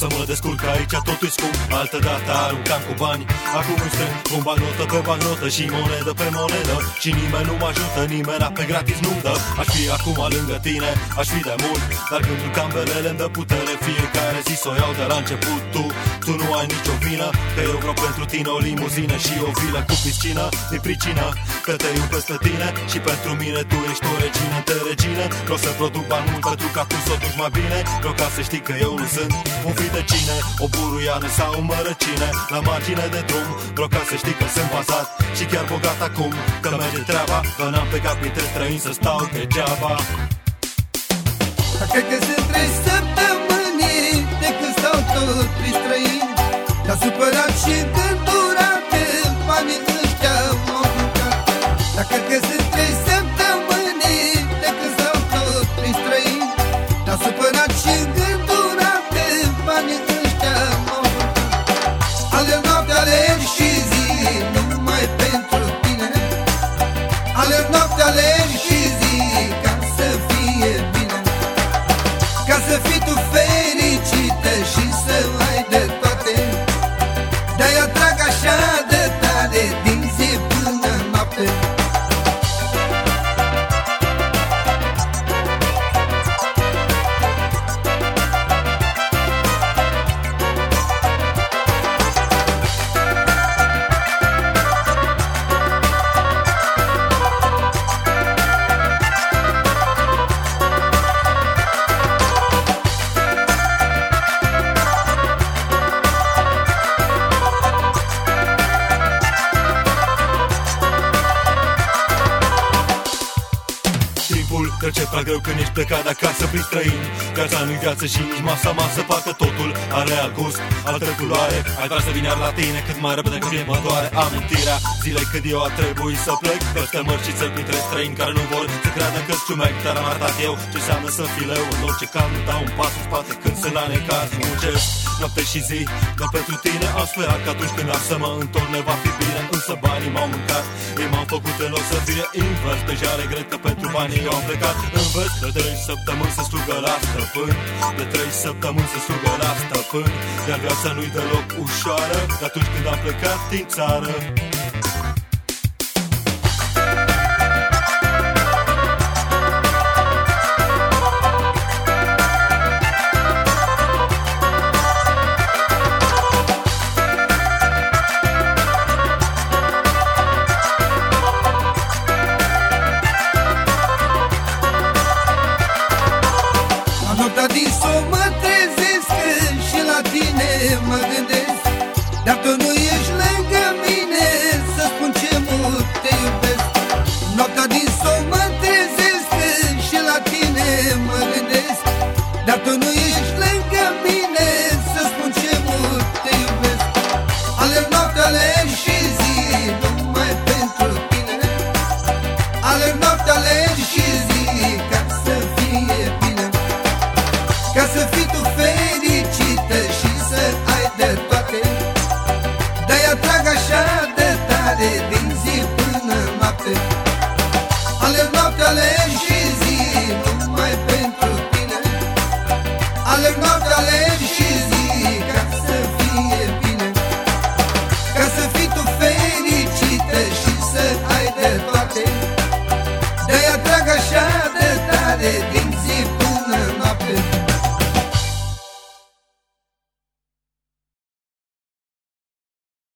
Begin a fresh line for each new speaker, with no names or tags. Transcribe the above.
să mă descurc aici totul scump. Altă dată aruncam cu bani Acum îmi strâng cu bagnotă pe bagnotă Și monedă pe monedă. Și nimeni nu mă ajută, nimeni pe gratis nu-mi dă. Aș fi acum lângă tine, aș fi de mult Dar gândul cambelele îmi dă putere Fiecare zi să o iau de la început Tu, tu nu ai nicio vină Că eu vreau pentru tine o limuzină Și o vilă cu piscină. Mi pricină că te iubesc pe tine Și pentru mine tu ești o regină de regină. Vreau să produc bani mult pentru ca tu să o duci mai bine. Vreau ca să știi că eu nu sunt un fi de cine O buruiană sau o mărăcine La margine de drum Vreau ca să știi că sunt bazat Și chiar bogat acum Că merge treaba Că n-am plecat printre străini să stau degeaba.
Cred că sunt trei și gândurat Banii ăștia m-au jucat. Dar cred că sunt trei săptămâni De când stau tot prin străini Te-a supărat și gândurat Banii ăștia m-au jucat. Ale noapte, alergi și zi Numai pentru tine. Alerg noapte, alergi și
Timpul trece prea greu când ești plecat de acasă prin străini Viața nu-i viață și nici masa masă Parcă totul. Are alt gust, altă culoare Ai vrea să vin iar la tine cât mai repede că mie mă doare Amintirea. Zilei când eu a trebuit să plec Peste mărci și țări printre străini care nu vor Să creadă că-ți ciumec, dar am arătat eu Ce înseamnă să fii leu în orice caz. Nu dau un pas în spate când sunt la necaz. Muncesc noapte și zi, dar pentru tine am sperat Că atunci când am să mă întorc ne va fi bine. Însă banii m-au mâncat, ei m-au făcut în loc să fie invers. Deja regret că pentru banii eu am plecat Învăț de trei săptămâni să slugă la stăpân. De trei săptămâni să slugă la stăpân Iar viața nu-i deloc ușoară De atunci când am plecat din țară
mă gândesc Dar tu nu ești lângă mine Să spun ce mult te iubesc. Alerg noaptea, alerg și zi Numai pentru tine. Alerg noaptea, alerg și zi Ca să fie bine. Ca să fii tu fericită și să ai de toate. De-aia trag așa de tare din zi până noapte. Alerg noapte, alerg și